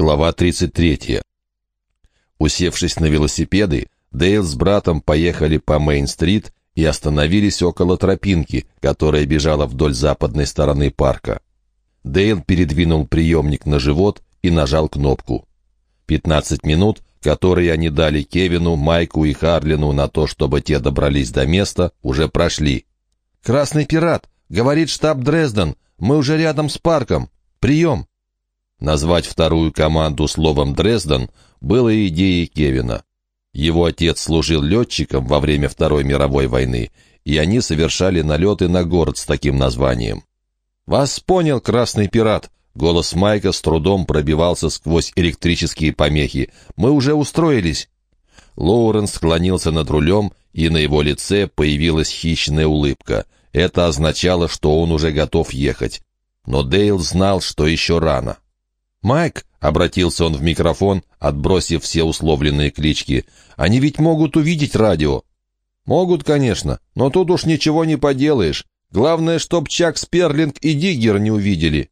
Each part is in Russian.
Глава 33. Усевшись на велосипеды, Дейл с братом поехали по Мейн-стрит и остановились около тропинки, которая бежала вдоль западной стороны парка. Дейл передвинул приемник на живот и нажал кнопку. 15 минут, которые они дали Кевину, Майку и Харлину на то, чтобы те добрались до места, уже прошли. «Красный пират! Говорит штаб Дрезден! Мы уже рядом с парком! Прием!» Назвать вторую команду словом «Дрезден» было идеей Кевина. Его отец служил летчиком во время Второй мировой войны, и они совершали налеты на город с таким названием. «Вас понял, красный пират!» Голос Майка с трудом пробивался сквозь электрические помехи. «Мы уже устроились!» Лоуренс склонился над рулем, и на его лице появилась хищная улыбка. Это означало, что он уже готов ехать. Но Дейл знал, что еще рано. «Майк», — обратился он в микрофон, отбросив все условленные клички, «они ведь могут увидеть радио». «Могут, конечно, но тут уж ничего не поделаешь. Главное, чтоб Чак Сперлинг и Диггер не увидели».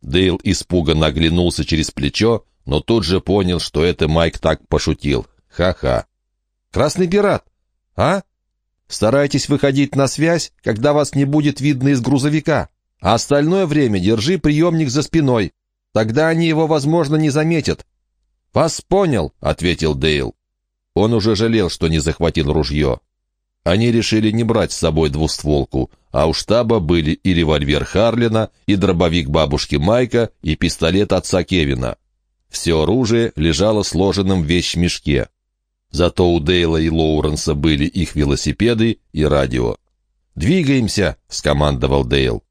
Дейл испуганно оглянулся через плечо, но тут же понял, что это Майк так пошутил. Ха-ха. «Красный пират! А? Старайтесь выходить на связь, когда вас не будет видно из грузовика, а остальное время держи приемник за спиной. Тогда они его, возможно, не заметят». «Вас понял», — ответил Дейл. Он уже жалел, что не захватил ружье. Они решили не брать с собой двустволку, а у штаба были и револьвер Харлина, и дробовик бабушки Майка, и пистолет отца Кевина. Все оружие лежало сложенным в вещмешке. Зато у Дейла и Лоуренса были их велосипеды и радио. «Двигаемся!» — скомандовал Дейл.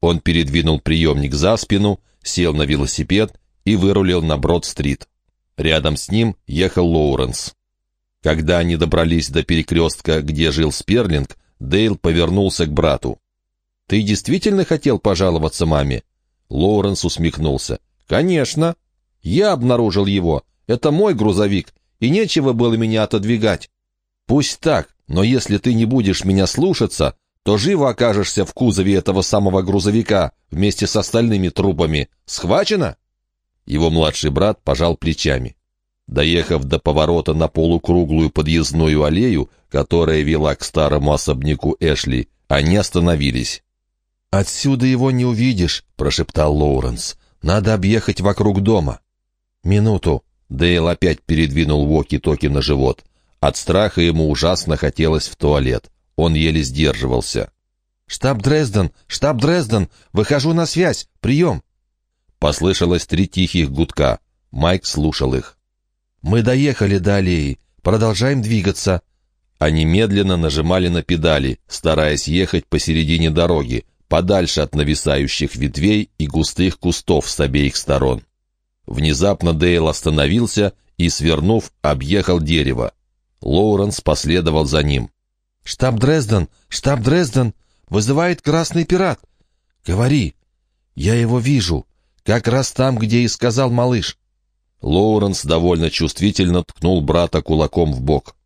Он передвинул приемник за спину, сел на велосипед и вырулил на Брод-стрит. Рядом с ним ехал Лоуренс. Когда они добрались до перекрестка, где жил Сперлинг, Дейл повернулся к брату. «Ты действительно хотел пожаловаться маме?» Лоуренс усмехнулся. «Конечно. Я обнаружил его. Это мой грузовик, и нечего было меня отодвигать. Пусть так, но если ты не будешь меня слушаться, то живо окажешься в кузове этого самого грузовика вместе с остальными трупами. Схвачено?» Его младший брат пожал плечами. Доехав до поворота на полукруглую подъездную аллею, которая вела к старому особняку Эшли, они остановились. «Отсюда его не увидишь», — прошептал Лоуренс. «Надо объехать вокруг дома». «Минуту». Дейл опять передвинул воки-токи на живот. От страха ему ужасно хотелось в туалет. Он еле сдерживался. «Штаб Дрезден! Штаб Дрезден! Выхожу на связь! Прием!» Послышалось три тихих гудка. Майк слушал их. «Мы доехали до аллеи. Продолжаем двигаться». Они медленно нажимали на педали, стараясь ехать посередине дороги, подальше от нависающих ветвей и густых кустов с обеих сторон. Внезапно Дейл остановился и, свернув, объехал дерево. Лоуренс последовал за ним. «Штаб Дрезден! Штаб Дрезден! Вызывает красный пират!» «Говори!» «Я его вижу! Как раз там, где и сказал малыш!» Лоуренс довольно чувствительно ткнул брата кулаком в бок.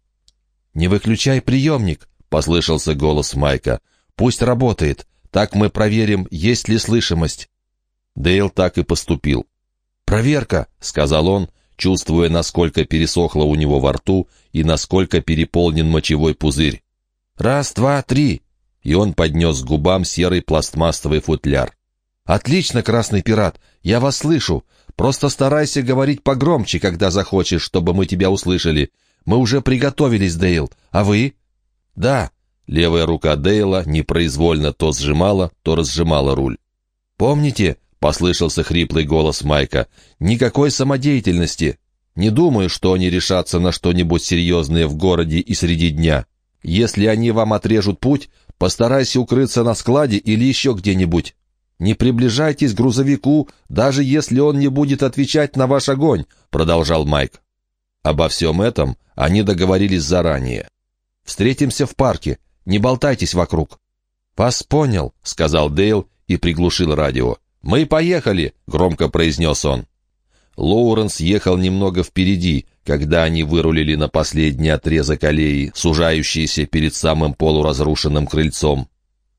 «Не выключай приемник!» — послышался голос Майка. «Пусть работает. Так мы проверим, есть ли слышимость». Дейл так и поступил. «Проверка!» — сказал он, чувствуя, насколько пересохло у него во рту и насколько переполнен мочевой пузырь. «Раз, два, три!» И он поднес к губам серый пластмассовый футляр. «Отлично, красный пират! Я вас слышу! Просто старайся говорить погромче, когда захочешь, чтобы мы тебя услышали. Мы уже приготовились, Дейл. А вы?» «Да». Левая рука Дейла непроизвольно то сжимала, то разжимала руль. «Помните?» — послышался хриплый голос Майка. «Никакой самодеятельности. Не думаю, что они решатся на что-нибудь серьезное в городе и среди дня. Если они вам отрежут путь, постарайся укрыться на складе или еще где-нибудь. Не приближайтесь к грузовику, даже если он не будет отвечать на ваш огонь», — продолжал Майк. Обо всем этом они договорились заранее. «Встретимся в парке. Не болтайтесь вокруг». «Вас понял», — сказал Дейл и приглушил радио. «Мы поехали», — громко произнес он. Лоуренс ехал немного впереди, когда они вырулили на последний отрезок аллеи, сужающийся перед самым полуразрушенным крыльцом.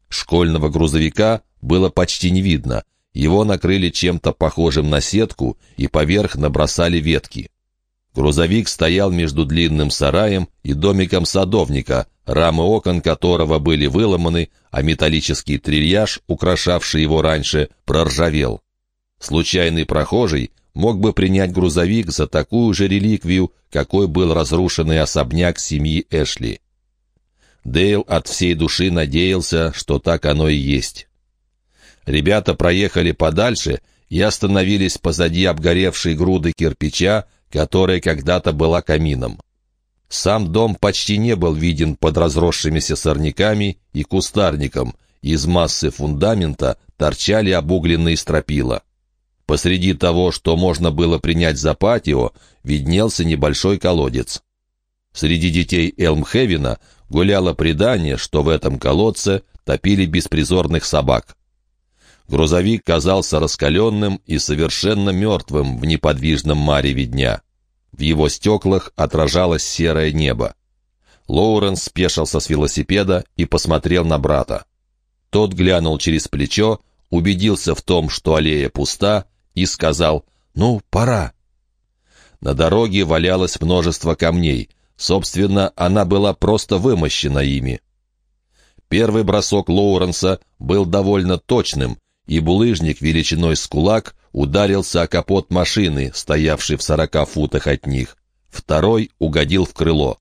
Школьного грузовика было почти не видно, Его накрыли чем-то похожим на сетку и поверх набросали ветки. Грузовик стоял между длинным сараем и домиком садовника, рамы окон которого были выломаны, а металлический трильяж, украшавший его раньше, проржавел. Случайный прохожий мог бы принять грузовик за такую же реликвию, какой был разрушенный особняк семьи Эшли. Дейл от всей души надеялся, что так оно и есть. Ребята проехали подальше и остановились позади обгоревшей груды кирпича, которая когда-то была камином. Сам дом почти не был виден под разросшимися сорняками и кустарником, из массы фундамента торчали обугленные стропила. Посреди того, что можно было принять за патио, виднелся небольшой колодец. Среди детей Элмхевена гуляло предание, что в этом колодце топили беспризорных собак. Грузовик казался раскаленным и совершенно мертвым в неподвижном мареве дня. В его стеклах отражалось серое небо. Лоуренс спешился с велосипеда и посмотрел на брата. Тот глянул через плечо, убедился в том, что аллея пуста, и сказал «Ну, пора». На дороге валялось множество камней. Собственно, она была просто вымощена ими. Первый бросок Лоуренса был довольно точным, и булыжник величиной с кулак ударился о капот машины, стоявшей в сорока футах от них. Второй угодил в крыло.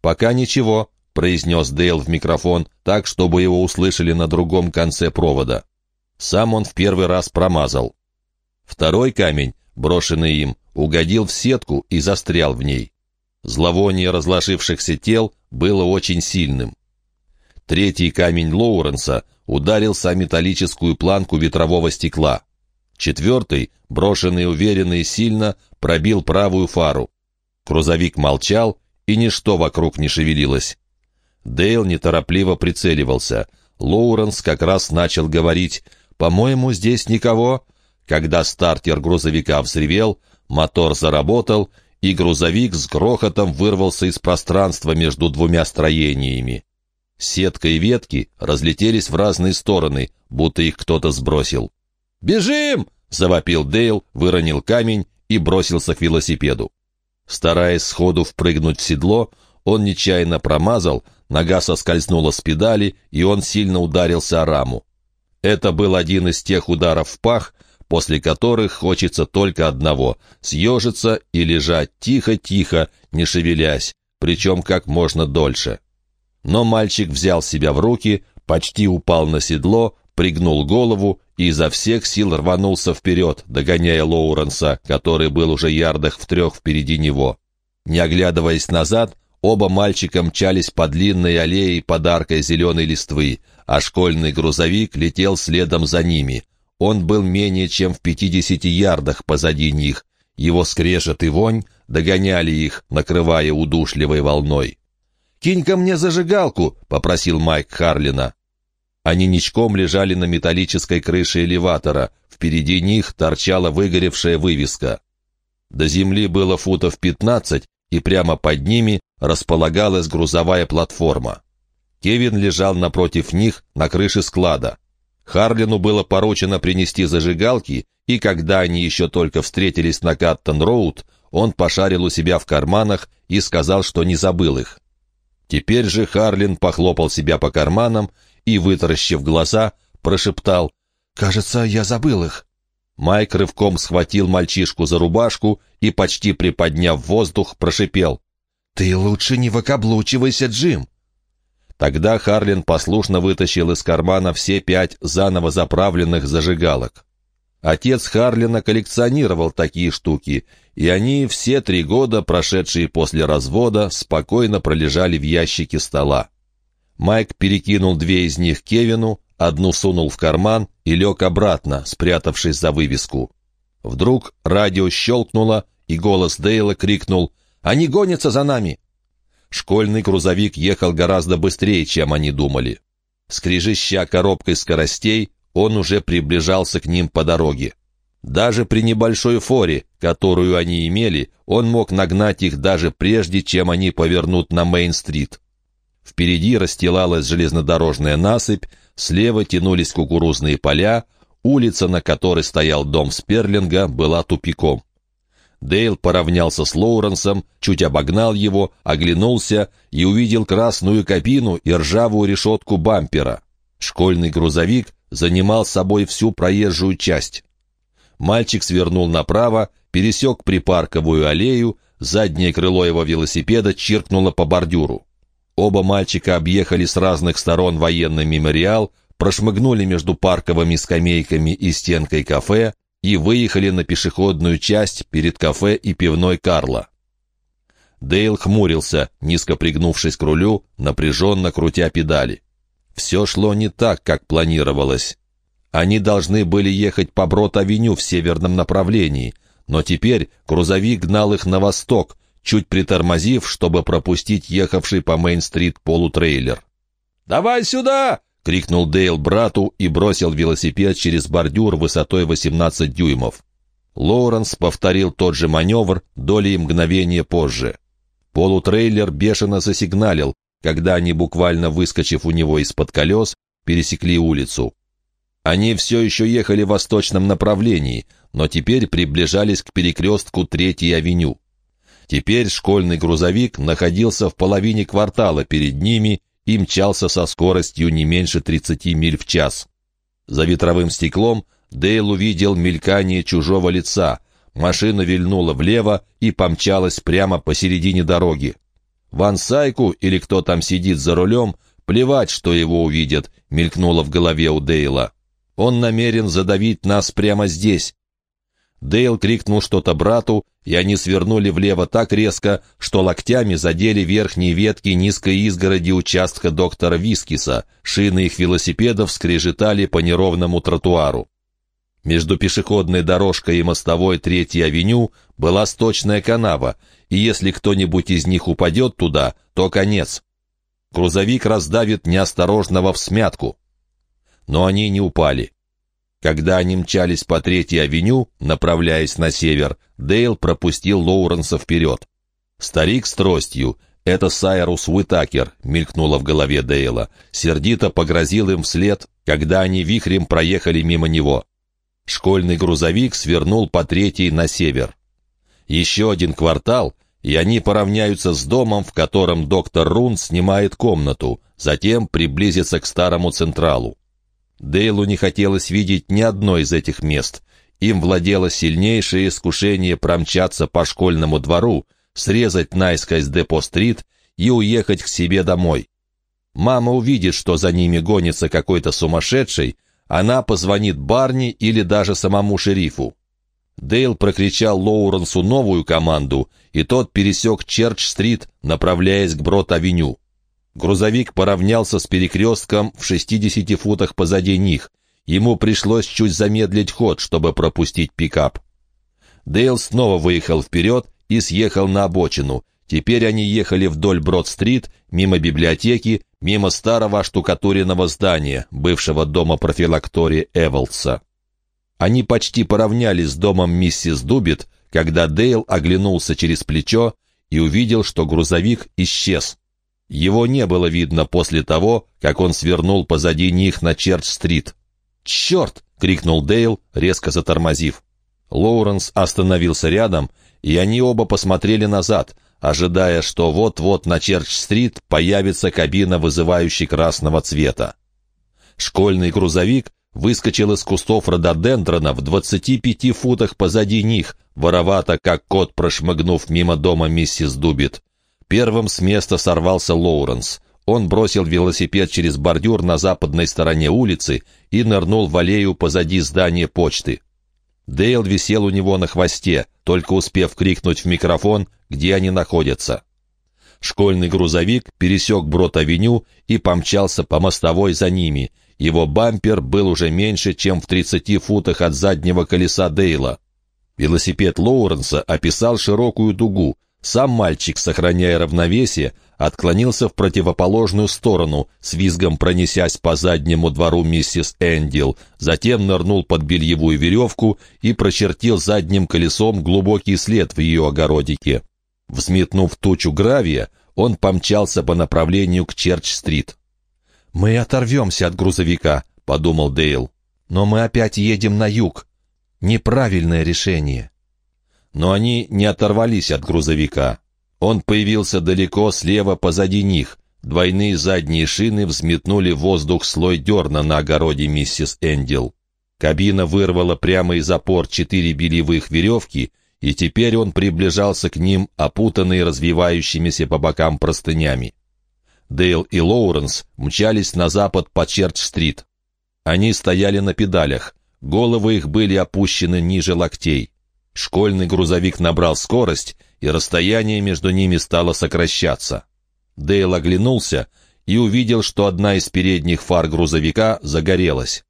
«Пока ничего», — произнес Дейл в микрофон, так, чтобы его услышали на другом конце провода. Сам он в первый раз промазал. Второй камень, брошенный им, угодил в сетку и застрял в ней. Зловоние разложившихся тел было очень сильным. Третий камень Лоуренса ударился о металлическую планку ветрового стекла. Четвертый, брошенный уверенно и сильно, пробил правую фару. Крузовик молчал, и ничто вокруг не шевелилось. Дейл неторопливо прицеливался. Лоуренс как раз начал говорить «По-моему, здесь никого». Когда стартер грузовика взревел, мотор заработал, и грузовик с грохотом вырвался из пространства между двумя строениями. Сетка и ветки разлетелись в разные стороны, будто их кто-то сбросил. «Бежим!» — завопил Дейл, выронил камень и бросился к велосипеду. Стараясь сходу впрыгнуть в седло, он нечаянно промазал, нога соскользнула с педали, и он сильно ударился о раму. Это был один из тех ударов в пах, после которых хочется только одного — съежиться и лежать тихо-тихо, не шевелясь, причем как можно дольше. Но мальчик взял себя в руки, почти упал на седло, пригнул голову и изо всех сил рванулся вперед, догоняя Лоуренса, который был уже ярдах в трех впереди него. Не оглядываясь назад, оба мальчика мчались по длинной аллее подаркой зеленой листвы, а школьный грузовик летел следом за ними. Он был менее чем в пятидесяти ярдах позади них. Его скрежет и вонь догоняли их, накрывая удушливой волной. «Кинь ко мне зажигалку», — попросил Майк Харлина. Они ничком лежали на металлической крыше элеватора. Впереди них торчала выгоревшая вывеска. До земли было футов пятнадцать, и прямо под ними располагалась грузовая платформа. Кевин лежал напротив них на крыше склада. Харлину было поручено принести зажигалки, и когда они еще только встретились на Каттон-Роуд, он пошарил у себя в карманах и сказал, что не забыл их. Теперь же Харлин похлопал себя по карманам и, вытаращив глаза, прошептал «Кажется, я забыл их». Майк рывком схватил мальчишку за рубашку и, почти приподняв воздух, прошипел «Ты лучше не выкаблучивайся, Джим!» Тогда Харлин послушно вытащил из кармана все пять заново заправленных зажигалок. Отец Харлина коллекционировал такие штуки, и они все три года, прошедшие после развода, спокойно пролежали в ящике стола. Майк перекинул две из них Кевину, одну сунул в карман и лег обратно, спрятавшись за вывеску. Вдруг радио щелкнуло, и голос Дейла крикнул «Они гонятся за нами!» Школьный грузовик ехал гораздо быстрее, чем они думали. Скрежеща коробкой скоростей, он уже приближался к ним по дороге. Даже при небольшой форе, которую они имели, он мог нагнать их даже прежде, чем они повернут на Мейн-стрит. Впереди расстилалась железнодорожная насыпь, слева тянулись кукурузные поля, Улица, на которой стоял дом Сперлинга, была тупиком. Дейл поравнялся с Лоуренсом, чуть обогнал его, оглянулся и увидел красную кабину и ржавую решетку бампера. Школьный грузовик занимал собой всю проезжую часть. Мальчик свернул направо, пересек припарковую аллею, заднее крыло его велосипеда чиркнуло по бордюру. Оба мальчика объехали с разных сторон военный мемориал, прошмыгнули между парковыми скамейками и стенкой кафе, и выехали на пешеходную часть перед кафе и пивной Карла. Дейл хмурился, низко пригнувшись к рулю, напряженно крутя педали. Все шло не так, как планировалось. Они должны были ехать по Брод-авеню в северном направлении, но теперь грузовик гнал их на восток, чуть притормозив, чтобы пропустить ехавший по Мейн-стрит полутрейлер. «Давай сюда!» — крикнул Дейл брату и бросил велосипед через бордюр высотой 18 дюймов. Лоуренс повторил тот же маневр долей мгновения позже. Полутрейлер бешено засигналил, когда они, буквально выскочив у него из-под колес, пересекли улицу. Они все еще ехали в восточном направлении, но теперь приближались к перекрестку Третьей авеню. Теперь школьный грузовик находился в половине квартала перед ними и мчался со скоростью не меньше 30 миль в час. За ветровым стеклом Дейл увидел мелькание чужого лица. Машина вильнула влево и помчалась прямо посередине дороги. Ван Сайку или кто там сидит за рулем, плевать, что его увидят, мелькнуло в голове у Дейла. Он намерен задавить нас прямо здесь. Дейл крикнул что-то брату, и они свернули влево так резко, что локтями задели верхние ветки низкой изгороди участка доктора Вискиса. Шины их велосипедов скрежетали по неровному тротуару. Между пешеходной дорожкой и мостовой Третьей авеню была сточная канава, и если кто-нибудь из них упадет туда, то конец. Грузовик раздавит неосторожного в смятку. Но они не упали. Когда они мчались по Третьей авеню, направляясь на север, Дейл пропустил Лоуренса вперед. Старик с тростью, это Сайрус Уитакер, мелькнуло в голове Дейла, сердито погрозил им вслед, когда они вихрем проехали мимо него. Школьный грузовик свернул по Третьей на север. Еще один квартал, и они поравняются с домом, в котором доктор Рун снимает комнату, затем приблизятся к старому Централу. Дейлу не хотелось видеть ни одно из этих мест. Им владело сильнейшее искушение промчаться по школьному двору, срезать наискось Депо-стрит и уехать к себе домой. Мама увидит, что за ними гонится какой-то сумасшедший, она позвонит Барни или даже самому шерифу. Дейл прокричал Лоуренсу новую команду, и тот пересек Черч-стрит, направляясь к Брод-авеню. Грузовик поравнялся с перекрестком в 60 футах позади них. Ему пришлось чуть замедлить ход, чтобы пропустить пикап. Дейл снова выехал вперед и съехал на обочину. Теперь они ехали вдоль Брод-стрит, мимо библиотеки, мимо старого оштукатуренного здания, бывшего дома профилактории Эволса. Они почти поравнялись с домом миссис Дубит, когда Дейл оглянулся через плечо и увидел, что грузовик исчез. Его не было видно после того, как он свернул позади них на Черч-стрит. «Черт!» — крикнул Дейл, резко затормозив. Лоуренс остановился рядом, и они оба посмотрели назад, ожидая, что вот-вот на Черч-стрит появится кабина, вызывающая красного цвета. Школьный грузовик выскочил из кустов рододендрона в двадцати пяти футах позади них, воровато, как кот, прошмыгнув мимо дома миссис Дубит. Первым с места сорвался Лоуренс. Он бросил велосипед через бордюр на западной стороне улицы и нырнул в аллею позади здания почты. Дейл висел у него на хвосте, только успев крикнуть в микрофон, где они находятся. Школьный грузовик пересек Брод-авеню и помчался по мостовой за ними. Его бампер был уже меньше, чем в 30 футах от заднего колеса Дейла. Велосипед Лоуренса описал широкую дугу, сам мальчик, сохраняя равновесие, отклонился в противоположную сторону, с визгом пронесясь по заднему двору миссис Эндил, затем нырнул под бельевую веревку и прочертил задним колесом глубокий след в ее огородике. Взметнув тучу гравия, он помчался по направлению к Черч-стрит. «Мы оторвемся от грузовика», — подумал Дейл. Но мы опять едем на юг. Неправильное решение. Но они не оторвались от грузовика. Он появился далеко слева позади них. Двойные задние шины взметнули воздух слой дерна на огороде миссис Эндил. Кабина вырвала прямо из опор четыре белевых веревки, и теперь он приближался к ним, опутанный развивающимися по бокам простынями. Дейл и Лоуренс мчались на запад по Черч-стрит. Они стояли на педалях, головы их были опущены ниже локтей. Школьный грузовик набрал скорость, и расстояние между ними стало сокращаться. Дейл оглянулся и увидел, что одна из передних фар грузовика загорелась.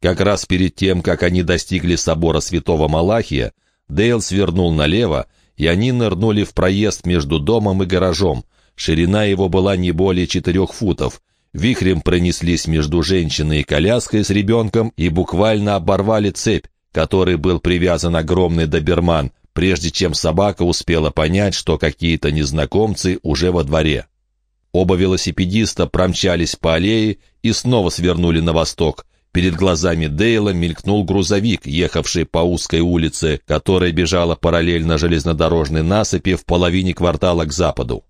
Как раз перед тем, как они достигли собора святого Малахия, Дейл свернул налево, и они нырнули в проезд между домом и гаражом. Ширина его была не более четырех футов. Вихрем пронеслись между женщиной и коляской с ребенком и буквально оборвали цепь, которой был привязан огромный доберман, прежде чем собака успела понять, что какие-то незнакомцы уже во дворе. Оба велосипедиста промчались по аллее и снова свернули на восток. Перед глазами Дейла мелькнул грузовик, ехавший по узкой улице, которая бежала параллельно железнодорожной насыпи в половине квартала к западу.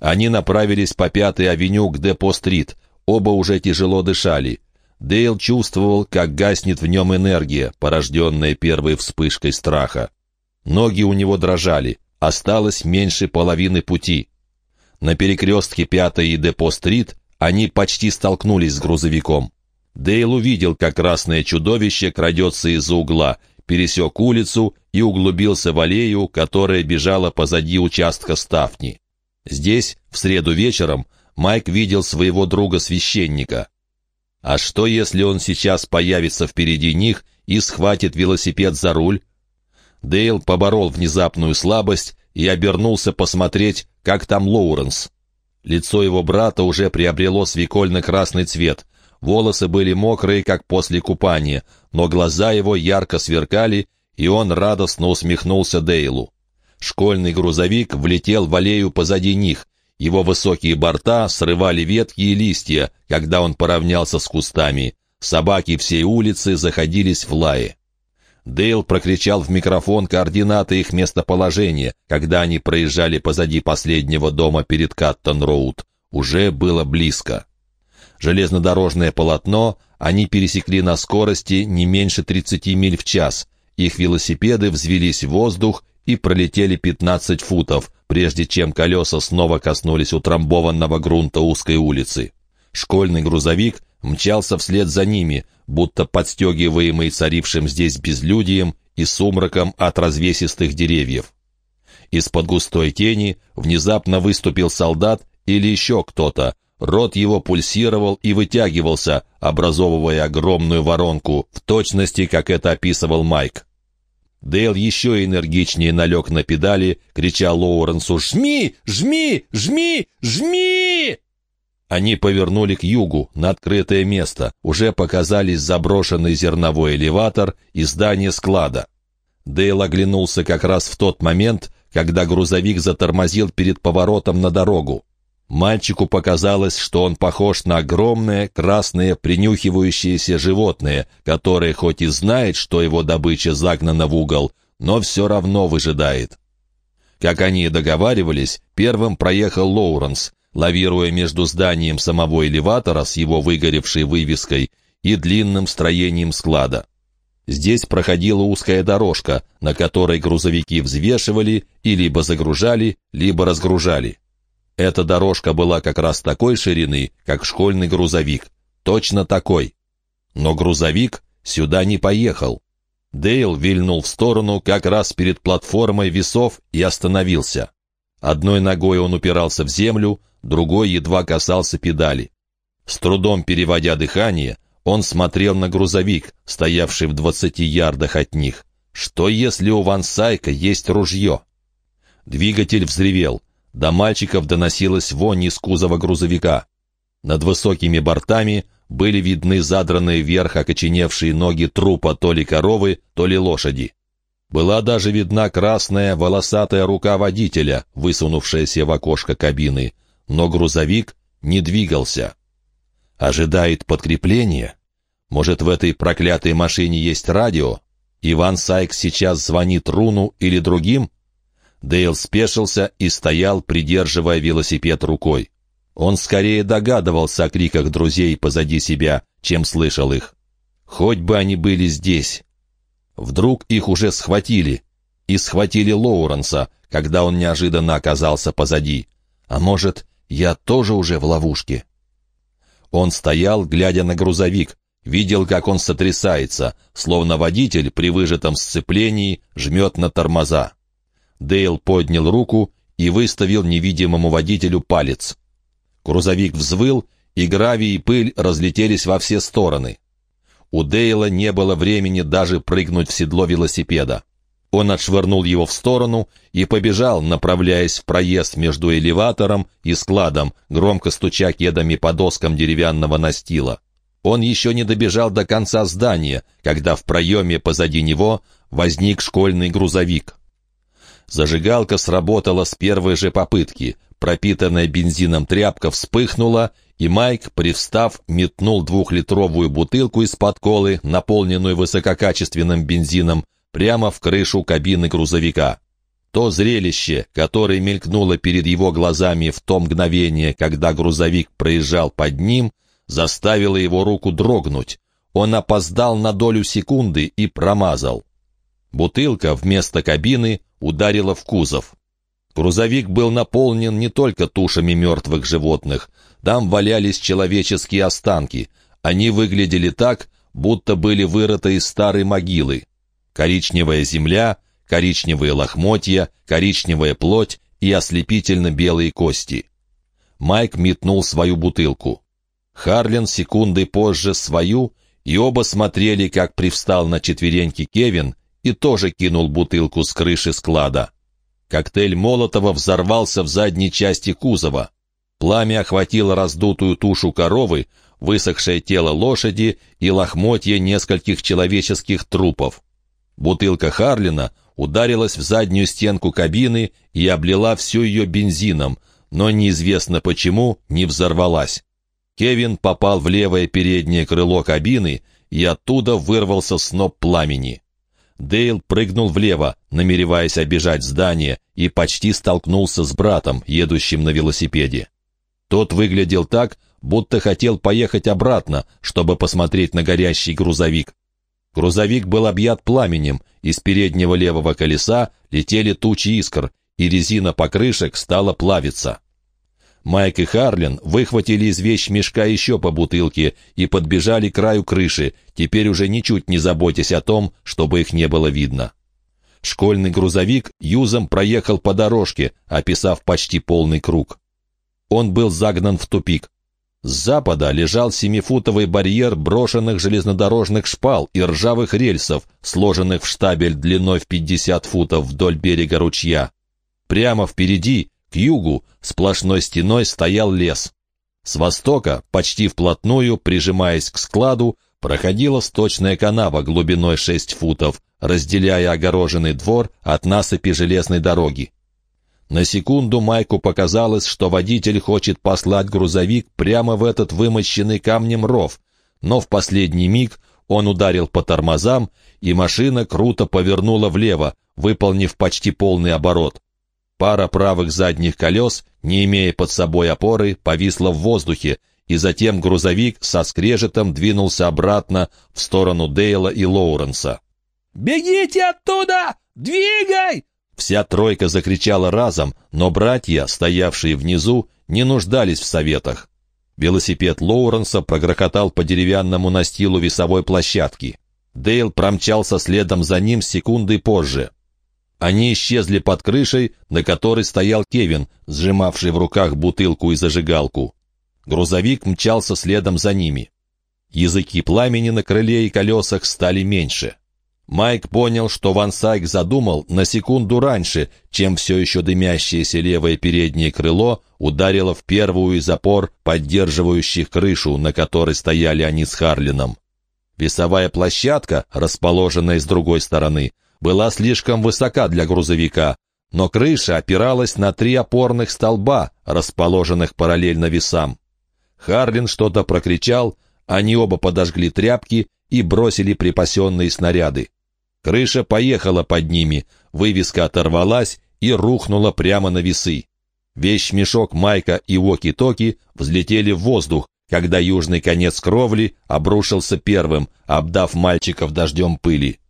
Они направились по Пятой авеню к Депо-стрит. Оба уже тяжело дышали. Дейл чувствовал, как гаснет в нем энергия, порожденная первой вспышкой страха. Ноги у него дрожали. Осталось меньше половины пути. На перекрестке Пятой и Депо-стрит они почти столкнулись с грузовиком. Дейл увидел, как красное чудовище крадется из-за угла, пересек улицу и углубился в аллею, которая бежала позади участка Ставни. Здесь, в среду вечером, Майк видел своего друга-священника. А что, если он сейчас появится впереди них и схватит велосипед за руль? Дейл поборол внезапную слабость и обернулся посмотреть, как там Лоуренс. Лицо его брата уже приобрело свекольно-красный цвет. Волосы были мокрые, как после купания, но глаза его ярко сверкали, и он радостно усмехнулся Дейлу. Школьный грузовик влетел в аллею позади них. Его высокие борта срывали ветки и листья, когда он поравнялся с кустами. Собаки всей улицы заходились в лае. Дейл прокричал в микрофон координаты их местоположения, когда они проезжали позади последнего дома перед Каттон-Роуд. Уже было близко. Железнодорожное полотно они пересекли на скорости не меньше 30 миль в час. Их велосипеды взвелись в воздух и пролетели 15 футов, прежде чем колеса снова коснулись утрамбованного грунта узкой улицы. Школьный грузовик мчался вслед за ними, будто подстегиваемый царившим здесь безлюдием и сумраком от развесистых деревьев. Из-под густой тени внезапно выступил солдат или еще кто-то. Рот его пульсировал и вытягивался, образовывая огромную воронку, в точности, как это описывал Майк. Дейл еще энергичнее налег на педали, крича Лоуренсу «Жми! Жми! Жми! Жми!» Они повернули к югу, на открытое место. Уже показались заброшенный зерновой элеватор и здание склада. Дейл оглянулся как раз в тот момент, когда грузовик затормозил перед поворотом на дорогу. Мальчику показалось, что он похож на огромное, красное, принюхивающееся животное, которое хоть и знает, что его добыча загнана в угол, но все равно выжидает. Как они и договаривались, первым проехал Лоуренс, лавируя между зданием самого элеватора с его выгоревшей вывеской и длинным строением склада. Здесь проходила узкая дорожка, на которой грузовики взвешивали и либо загружали, либо разгружали. Эта дорожка была как раз такой ширины, как школьный грузовик. Точно такой. Но грузовик сюда не поехал. Дейл вильнул в сторону как раз перед платформой весов и остановился. Одной ногой он упирался в землю, другой едва касался педали. С трудом переводя дыхание, он смотрел на грузовик, стоявший в двадцати ярдах от них. Что если у Ван Сайка есть ружье? Двигатель взревел. До мальчиков доносилась вонь из кузова грузовика. Над высокими бортами были видны задранные вверх окоченевшие ноги трупа то ли коровы, то ли лошади. Была даже видна красная волосатая рука водителя, высунувшаяся в окошко кабины, но грузовик не двигался. Ожидает подкрепления? Может, в этой проклятой машине есть радио? Иван Сайк сейчас звонит Руну или другим? Дейл спешился и стоял, придерживая велосипед рукой. Он скорее догадывался о криках друзей позади себя, чем слышал их. Хоть бы они были здесь. Вдруг их уже схватили. И схватили Лоуренса, когда он неожиданно оказался позади. А может, я тоже уже в ловушке? Он стоял, глядя на грузовик, видел, как он сотрясается, словно водитель при выжатом сцеплении жмет на тормоза. Дейл поднял руку и выставил невидимому водителю палец. Грузовик взвыл, и гравий и пыль разлетелись во все стороны. У Дейла не было времени даже прыгнуть в седло велосипеда. Он отшвырнул его в сторону и побежал, направляясь в проезд между элеватором и складом, громко стуча кедами по доскам деревянного настила. Он еще не добежал до конца здания, когда в проеме позади него возник школьный грузовик. Зажигалка сработала с первой же попытки. Пропитанная бензином тряпка вспыхнула, и Майк, привстав, метнул двухлитровую бутылку из-под колы, наполненную высококачественным бензином, прямо в крышу кабины грузовика. То зрелище, которое мелькнуло перед его глазами в то мгновение, когда грузовик проезжал под ним, заставило его руку дрогнуть. Он опоздал на долю секунды и промазал. Бутылка вместо кабины ударила в кузов. Грузовик был наполнен не только тушами мертвых животных. Там валялись человеческие останки. Они выглядели так, будто были вырыты из старой могилы коричневая земля, коричневые лохмотья, коричневая плоть и ослепительно-белые кости. Майк метнул свою бутылку. Харлин секунды позже свою, и оба смотрели, как привстал на четвереньки Кевин и тоже кинул бутылку с крыши склада. Коктейль Молотова взорвался в задней части кузова. Пламя охватило раздутую тушу коровы, высохшее тело лошади и лохмотья нескольких человеческих трупов. Бутылка Харлина ударилась в заднюю стенку кабины и облила всю ее бензином, но неизвестно почему не взорвалась. Кевин попал в левое переднее крыло кабины, и оттуда вырвался сноп пламени. Дейл прыгнул влево, намереваясь обижать здание, и почти столкнулся с братом, едущим на велосипеде. Тот выглядел так, будто хотел поехать обратно, чтобы посмотреть на горящий грузовик. Грузовик был объят пламенем, из переднего левого колеса летели тучи искр, и резина покрышек стала плавиться. Майк и Харлин выхватили из вещмешка еще по бутылке и подбежали к краю крыши, теперь уже ничуть не заботясь о том, чтобы их не было видно. Школьный грузовик юзом проехал по дорожке, описав почти полный круг. Он был загнан в тупик. С запада лежал семифутовый барьер брошенных железнодорожных шпал и ржавых рельсов, сложенных в штабель длиной в 50 футов вдоль берега ручья. Прямо впереди, к югу, сплошной стеной стоял лес. С востока, почти вплотную, прижимаясь к складу, проходила сточная канава глубиной 6 футов, разделяя огороженный двор от насыпи железной дороги. На секунду Майку показалось, что водитель хочет послать грузовик прямо в этот вымощенный камнем ров, но в последний миг он ударил по тормозам, и машина круто повернула влево, выполнив почти полный оборот. Пара правых задних колес, не имея под собой опоры, повисла в воздухе, и затем грузовик со скрежетом двинулся обратно в сторону Дейла и Лоуренса. «Бегите оттуда! Двигай!» Вся тройка закричала разом, но братья, стоявшие внизу, не нуждались в советах. Велосипед Лоуренса прогрохотал по деревянному настилу весовой площадки. Дейл промчался следом за ним секунды позже. Они исчезли под крышей, на которой стоял Кевин, сжимавший в руках бутылку и зажигалку. Грузовик мчался следом за ними. Языки пламени на крыле и колесах стали меньше. Майк понял, что Ван Сайк задумал на секунду раньше, чем все еще дымящееся левое переднее крыло ударило в первую из опор, поддерживающих крышу, на которой стояли они с Харлином. Весовая площадка, расположенная с другой стороны, была слишком высока для грузовика, но крыша опиралась на три опорных столба, расположенных параллельно весам. Харлин что-то прокричал, Они оба подожгли тряпки и бросили припасенные снаряды. Крыша поехала под ними, вывеска оторвалась и рухнула прямо на весы. Вещь-мешок Майка и Оки-Токи взлетели в воздух, когда южный конец кровли обрушился первым, обдав мальчиков дождем пыли.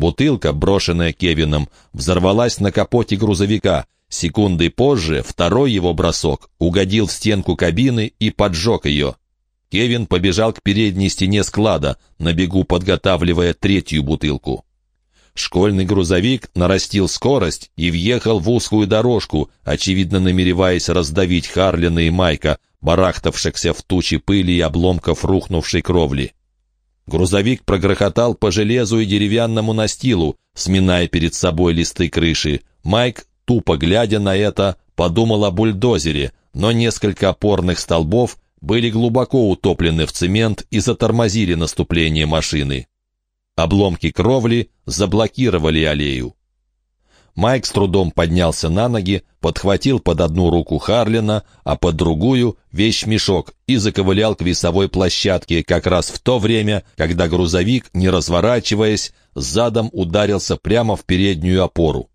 Бутылка, брошенная Кевином, взорвалась на капоте грузовика. Секунды позже второй его бросок угодил в стенку кабины и поджег ее. Кевин побежал к передней стене склада, на бегу подготавливая третью бутылку. Школьный грузовик нарастил скорость и въехал в узкую дорожку, очевидно намереваясь раздавить Харлина и Майка, барахтавшихся в туче пыли и обломков рухнувшей кровли. Грузовик прогрохотал по железу и деревянному настилу, сминая перед собой листы крыши. Майк, тупо глядя на это, подумал о бульдозере, но несколько опорных столбов были глубоко утоплены в цемент и затормозили наступление машины. Обломки кровли заблокировали аллею. Майк с трудом поднялся на ноги, подхватил под одну руку Харлина, а под другую — вещмешок и заковылял к весовой площадке как раз в то время, когда грузовик, не разворачиваясь, задом ударился прямо в переднюю опору.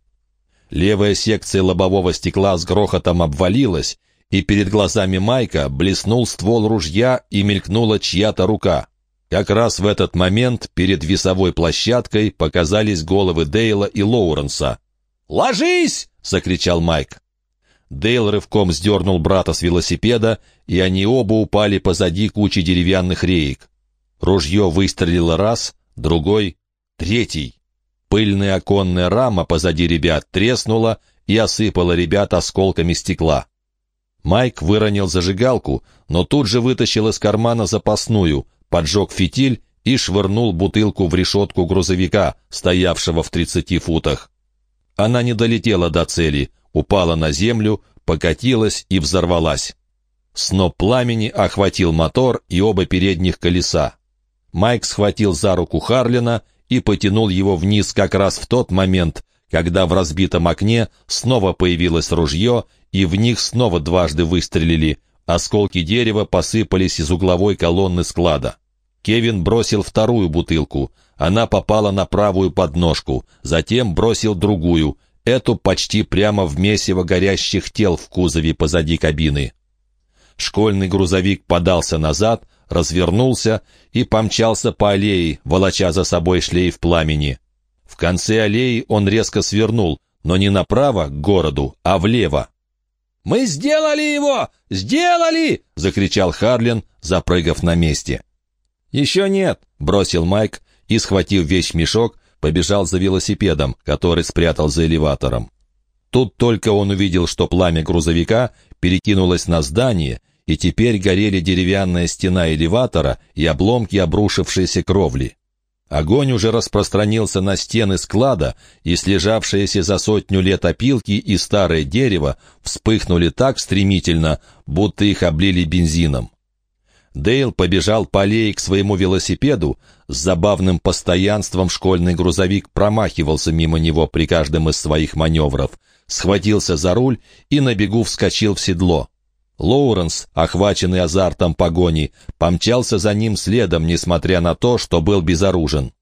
Левая секция лобового стекла с грохотом обвалилась, и перед глазами Майка блеснул ствол ружья и мелькнула чья-то рука. Как раз в этот момент перед весовой площадкой показались головы Дейла и Лоуренса. «Ложись!» — закричал Майк. Дейл рывком сдернул брата с велосипеда, и они оба упали позади кучи деревянных реек. Ружье выстрелило раз, другой, третий. Пыльная оконная рама позади ребят треснула и осыпала ребят осколками стекла. Майк выронил зажигалку, но тут же вытащил из кармана запасную, поджег фитиль и швырнул бутылку в решетку грузовика, стоявшего в тридцати футах. Она не долетела до цели, упала на землю, покатилась и взорвалась. Сноп пламени охватил мотор и оба передних колеса. Майк схватил за руку Харлина и потянул его вниз как раз в тот момент, когда в разбитом окне снова появилось ружье, и в них снова дважды выстрелили. Осколки дерева посыпались из угловой колонны склада. Кевин бросил вторую бутылку. Она попала на правую подножку, затем бросил другую, эту почти прямо в месиво горящих тел в кузове позади кабины. Школьный грузовик подался назад, развернулся и помчался по аллее, волоча за собой шлейф пламени. В конце аллеи он резко свернул, но не направо, к городу, а влево. «Мы сделали его! Сделали!» — закричал Харлин, запрыгав на месте. «Еще нет!» — бросил Майк и, схватив вещь-мешок, побежал за велосипедом, который спрятал за элеватором. Тут только он увидел, что пламя грузовика перекинулось на здание, и теперь горели деревянная стена элеватора и обломки обрушившейся кровли. Огонь уже распространился на стены склада, и слежавшиеся за сотню лет опилки и старое дерево вспыхнули так стремительно, будто их облили бензином. Дейл побежал по аллее к своему велосипеду, с забавным постоянством школьный грузовик промахивался мимо него при каждом из своих маневров, схватился за руль и на бегу вскочил в седло. Лоуренс, охваченный азартом погони, помчался за ним следом, несмотря на то, что был безоружен.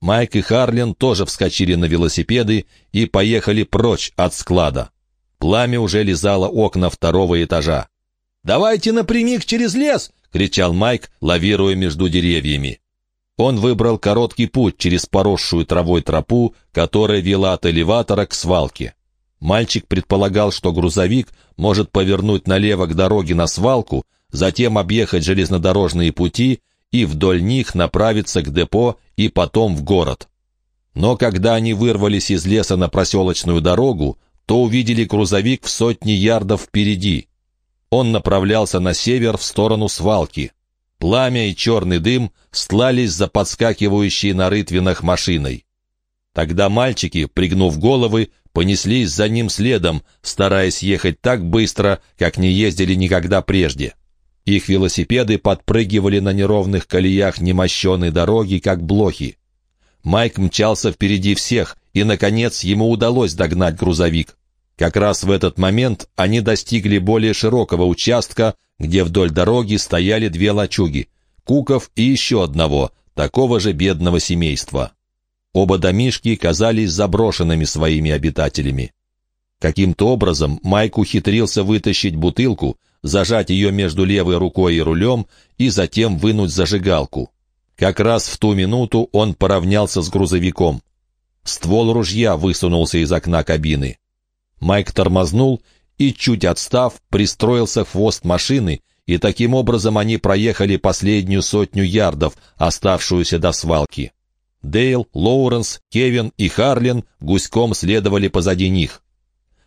Майк и Харлин тоже вскочили на велосипеды и поехали прочь от склада. Пламя уже лизало окна второго этажа. «Давайте напрямик через лес!» — кричал Майк, лавируя между деревьями. Он выбрал короткий путь через поросшую травой тропу, которая вела от элеватора к свалке. Мальчик предполагал, что грузовик может повернуть налево к дороге на свалку, затем объехать железнодорожные пути и вдоль них направиться к депо и потом в город. Но когда они вырвались из леса на проселочную дорогу, то увидели грузовик в сотни ярдов впереди. Он направлялся на север в сторону свалки. Пламя и черный дым стлались за подскакивающей на рытвинах машиной. Тогда мальчики, пригнув головы, понеслись за ним следом, стараясь ехать так быстро, как не ездили никогда прежде. Их велосипеды подпрыгивали на неровных колеях немощенной дороги, как блохи. Майк мчался впереди всех, и, наконец, ему удалось догнать грузовик. Как раз в этот момент они достигли более широкого участка, где вдоль дороги стояли две лачуги. Куков и еще одного, такого же бедного семейства. Оба домишки казались заброшенными своими обитателями. Каким-то образом Майк ухитрился вытащить бутылку, зажать ее между левой рукой и рулем и затем вынуть зажигалку. Как раз в ту минуту он поравнялся с грузовиком. Ствол ружья высунулся из окна кабины. Майк тормознул и, чуть отстав, пристроился хвост машины, и таким образом они проехали последнюю сотню ярдов, оставшуюся до свалки. Дейл, Лоуренс, Кевин и Харлин гуськом следовали позади них.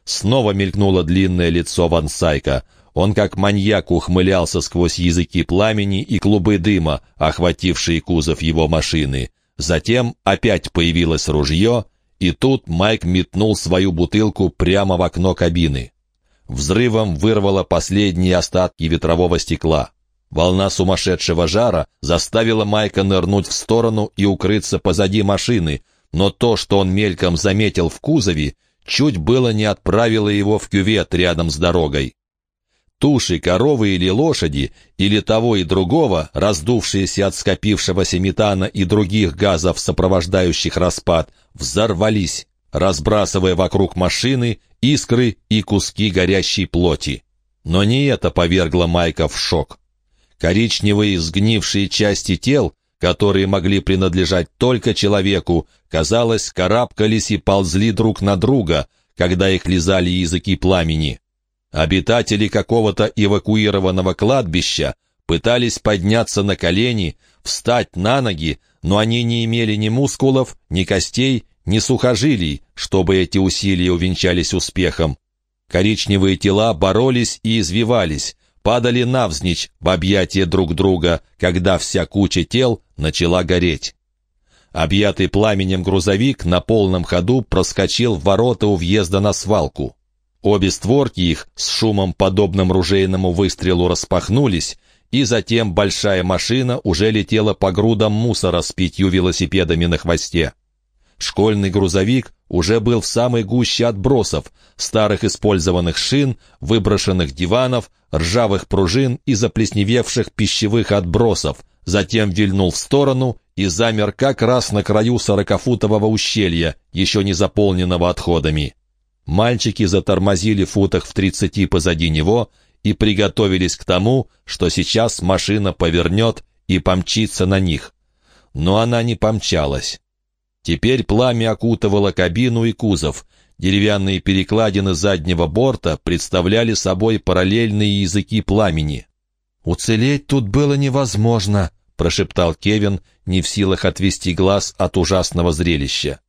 Снова мелькнуло длинное лицо Ван Сайка. Он как маньяк ухмылялся сквозь языки пламени и клубы дыма, охватившие кузов его машины. Затем опять появилось ружье, и тут Майк метнул свою бутылку прямо в окно кабины. Взрывом вырвало последние остатки ветрового стекла. Волна сумасшедшего жара заставила Майка нырнуть в сторону и укрыться позади машины, но то, что он мельком заметил в кузове, чуть было не отправило его в кювет рядом с дорогой. Туши коровы или лошади, или того и другого, раздувшиеся от скопившегося метана и других газов, сопровождающих распад, взорвались, разбрасывая вокруг машины искры и куски горящей плоти. Но не это повергло Майка в шок. Коричневые сгнившие части тел, которые могли принадлежать только человеку, казалось, карабкались и ползли друг на друга, когда их лизали языки пламени. Обитатели какого-то эвакуированного кладбища пытались подняться на колени, встать на ноги, но они не имели ни мускулов, ни костей, ни сухожилий, чтобы эти усилия увенчались успехом. Коричневые тела боролись и извивались, падали навзничь в объятия друг друга, когда вся куча тел начала гореть. Объятый пламенем грузовик на полном ходу проскочил в ворота у въезда на свалку. Обе створки их с шумом, подобным ружейному выстрелу, распахнулись, и затем большая машина уже летела по грудам мусора с пятью велосипедами на хвосте. Школьный грузовик уже был в самой гуще отбросов, старых использованных шин, выброшенных диванов, ржавых пружин и заплесневевших пищевых отбросов, затем вильнул в сторону и замер как раз на краю сорокафутового ущелья, еще не заполненного отходами. Мальчики затормозили футах в тридцати позади него и приготовились к тому, что сейчас машина повернет и помчится на них. Но она не помчалась. Теперь пламя окутывало кабину и кузов. Деревянные перекладины заднего борта представляли собой параллельные языки пламени. «Уцелеть тут было невозможно», — прошептал Кевин, не в силах отвести глаз от ужасного зрелища.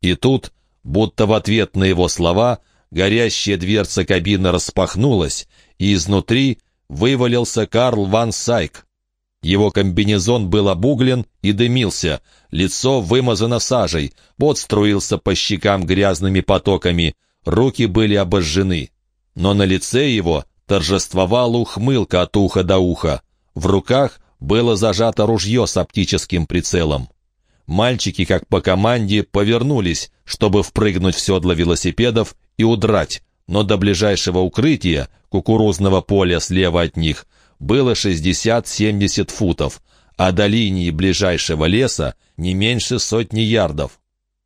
И тут, будто в ответ на его слова, горящая дверца кабины распахнулась, и изнутри вывалился Карл Ван Сайк. Его комбинезон был обуглен и дымился, лицо вымазано сажей, пот струился по щекам грязными потоками, руки были обожжены. Но на лице его торжествовала ухмылка от уха до уха. В руках было зажато ружье с оптическим прицелом. Мальчики, как по команде, повернулись, чтобы впрыгнуть в седло велосипедов и удрать, но до ближайшего укрытия, кукурузного поля слева от них, было 60-70 футов, а до линии ближайшего леса не меньше сотни ярдов.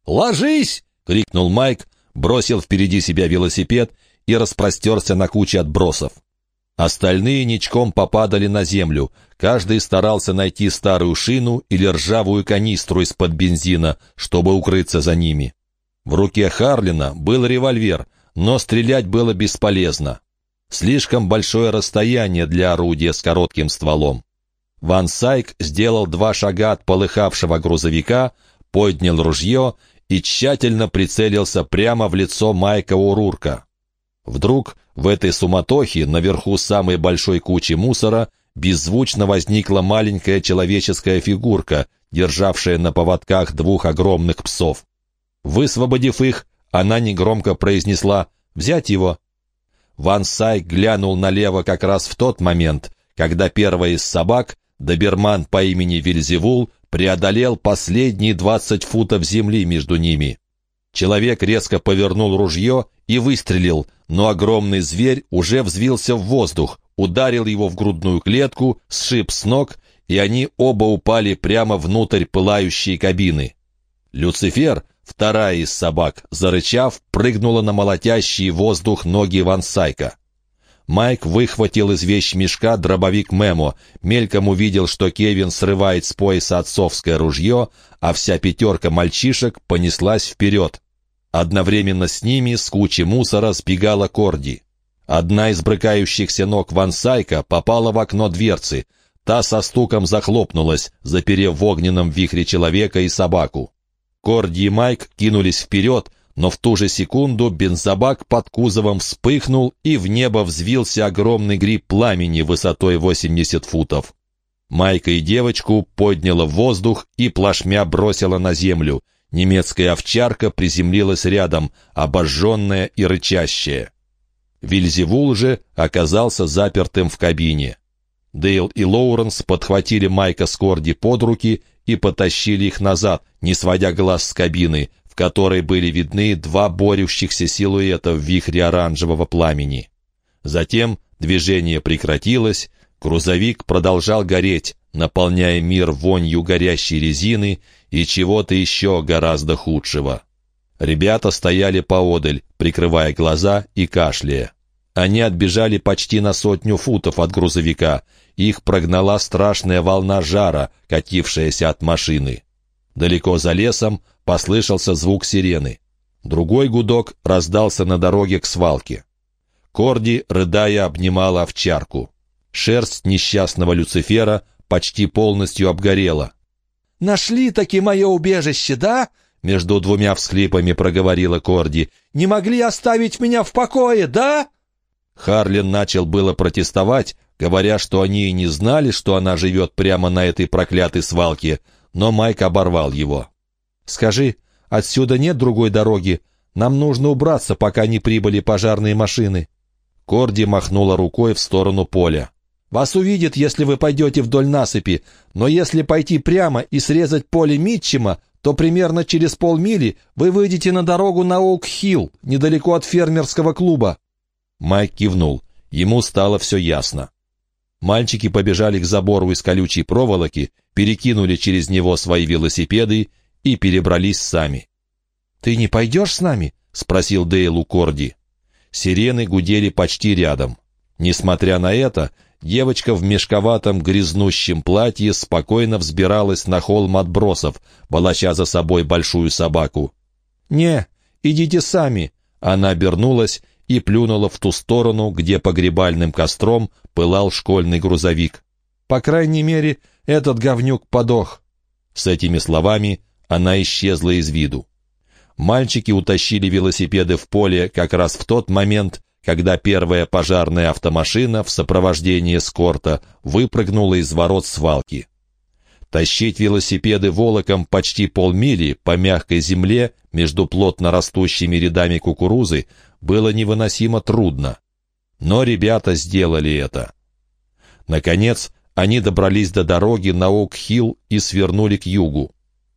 «Ложись!» — крикнул Майк, бросил впереди себя велосипед и распростерся на куче отбросов. Остальные ничком попадали на землю, каждый старался найти старую шину или ржавую канистру из-под бензина, чтобы укрыться за ними. В руке Харлина был револьвер, но стрелять было бесполезно. Слишком большое расстояние для орудия с коротким стволом. Ван Сайк сделал два шага от полыхавшего грузовика, поднял ружье и тщательно прицелился прямо в лицо Майка Урурка. Вдруг в этой суматохе наверху самой большой кучи мусора беззвучно возникла маленькая человеческая фигурка, державшая на поводках двух огромных псов. Высвободив их, она негромко произнесла «Взять его!» Ван Сайк глянул налево как раз в тот момент, когда первая из собак, доберман по имени Вильзевул, преодолел последние двадцать футов земли между ними. Человек резко повернул ружье и выстрелил, но огромный зверь уже взвился в воздух, ударил его в грудную клетку, сшиб с ног, и они оба упали прямо внутрь пылающей кабины. Люцифер, вторая из собак, зарычав, прыгнула на молотящий воздух ноги Ван Сайка. Майк выхватил из вещмешка дробовик Мемо, мельком увидел, что Кевин срывает с пояса отцовское ружье, а вся пятерка мальчишек понеслась вперед. Одновременно с ними с кучи мусора сбегала Корди. Одна из брыкающихся ног Ван Сайка попала в окно дверцы. Та со стуком захлопнулась, заперев в огненном вихре человека и собаку. Корди и Майк кинулись вперед, но в ту же секунду бензобак под кузовом вспыхнул, и в небо взвился огромный гриб пламени высотой 80 футов. Майка и девочку подняла в воздух и плашмя бросила на землю. Немецкая овчарка приземлилась рядом, обожженная и рычащая. Вильзевул же оказался запертым в кабине. Дейл и Лоуренс подхватили Майка с Корди под руки и потащили их назад, не сводя глаз с кабины, в которой были видны два борющихся силуэта в вихре оранжевого пламени. Затем движение прекратилось, грузовик продолжал гореть, наполняя мир вонью горящей резины и чего-то еще гораздо худшего. Ребята стояли поодаль, прикрывая глаза и кашляя. Они отбежали почти на сотню футов от грузовика. Их прогнала страшная волна жара, катившаяся от машины. Далеко за лесом послышался звук сирены. Другой гудок раздался на дороге к свалке. Корди, рыдая, обнимала овчарку. Шерсть несчастного Люцифера почти полностью обгорела. «Нашли-таки мое убежище, да?» Между двумя всхлипами проговорила Корди. «Не могли оставить меня в покое, да?» Харлин начал было протестовать, говоря, что они и не знали, что она живет прямо на этой проклятой свалке, но Майк оборвал его. «Скажи, отсюда нет другой дороги? Нам нужно убраться, пока не прибыли пожарные машины». Корди махнула рукой в сторону поля. «Вас увидят, если вы пойдете вдоль насыпи, но если пойти прямо и срезать поле Митчема, то примерно через полмили вы выйдете на дорогу на Оук-Хилл, недалеко от фермерского клуба». Майк кивнул. Ему стало все ясно. Мальчики побежали к забору из колючей проволоки, перекинули через него свои велосипеды и перебрались сами. «Ты не пойдешь с нами?» — спросил Дейл у Корди. Сирены гудели почти рядом. Несмотря на это, девочка в мешковатом грязнущем платье спокойно взбиралась на холм отбросов, волоча за собой большую собаку. «Не, идите сами!» Она обернулась и плюнула в ту сторону, где погребальным костром пылал школьный грузовик. «По крайней мере, этот говнюк подох». С этими словами она исчезла из виду. Мальчики утащили велосипеды в поле как раз в тот момент, когда первая пожарная автомашина в сопровождении эскорта выпрыгнула из ворот свалки. Тащить велосипеды волоком почти полмили по мягкой земле между плотно растущими рядами кукурузы было невыносимо трудно. Но ребята сделали это. Наконец, они добрались до дороги на Оук-Хилл и свернули к югу.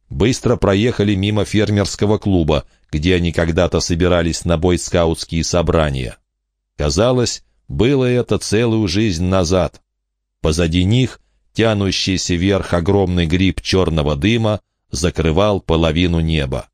Быстро проехали мимо фермерского клуба, где они когда-то собирались на бойскаутские собрания. Казалось, было это целую жизнь назад. Позади них, тянущийся вверх огромный гриб черного дыма, закрывал половину неба.